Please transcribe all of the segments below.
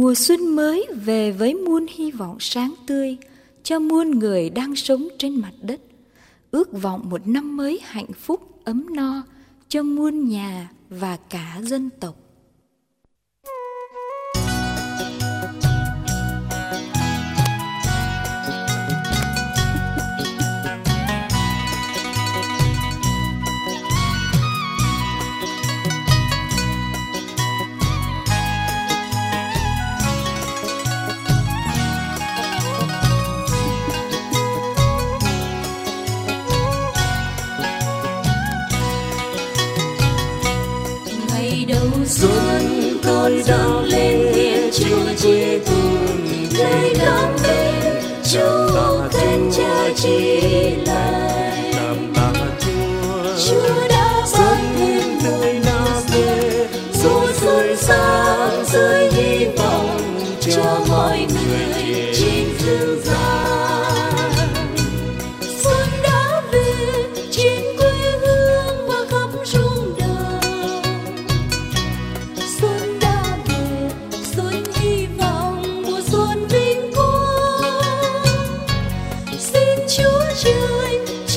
Mùa xuân mới về với muôn hy vọng sáng tươi cho muôn người đang sống trên mặt đất. Ước vọng một năm mới hạnh phúc ấm no cho muôn nhà và cả dân tộc. Xuân con dâng lên thiên chúa chi cùng cây đón bên chúa khen cha chi lại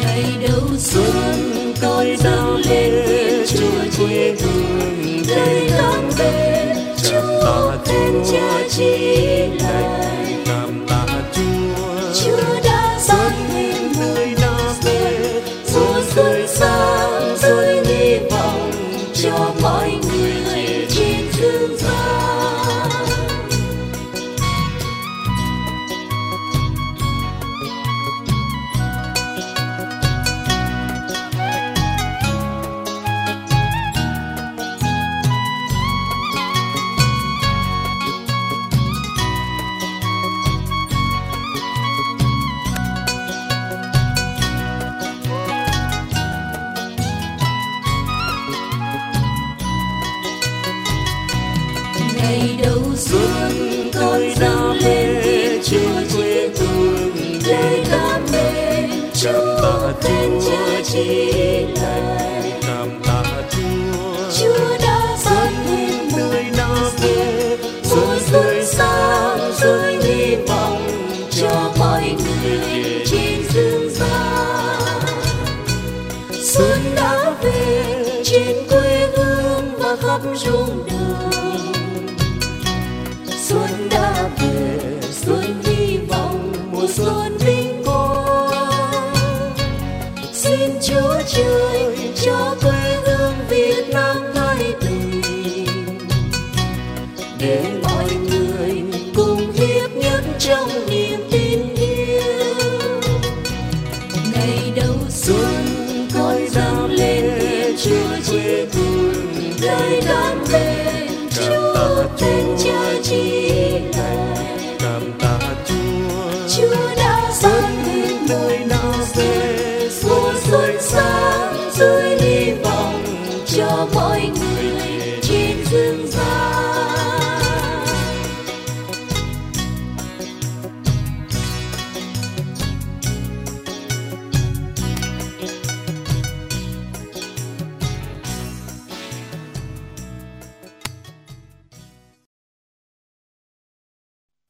ngày đầu xuân con dâng lên chúa quê hương đời càng về chúa khen cha chi lại chúa. Đã ban thêm người đã về mùa xuân sáng rồi hy vọng cho mọi người xuân con dâng lên chúa quê hương để cảm ơn chúa khen cha chi lại chúa. Đã ban thêm người đã về mùa xuân sáng rồi hy vọng cho mọi người trên dương gian. Xuân đã về trên quê hương và khắp ruộng đồng xin chúa trời cho quê hương việt nam thái bình để mọi người cùng hiếp nhất trong niềm tin yêu. Ngày đầu xuân con dâng lên chúa quê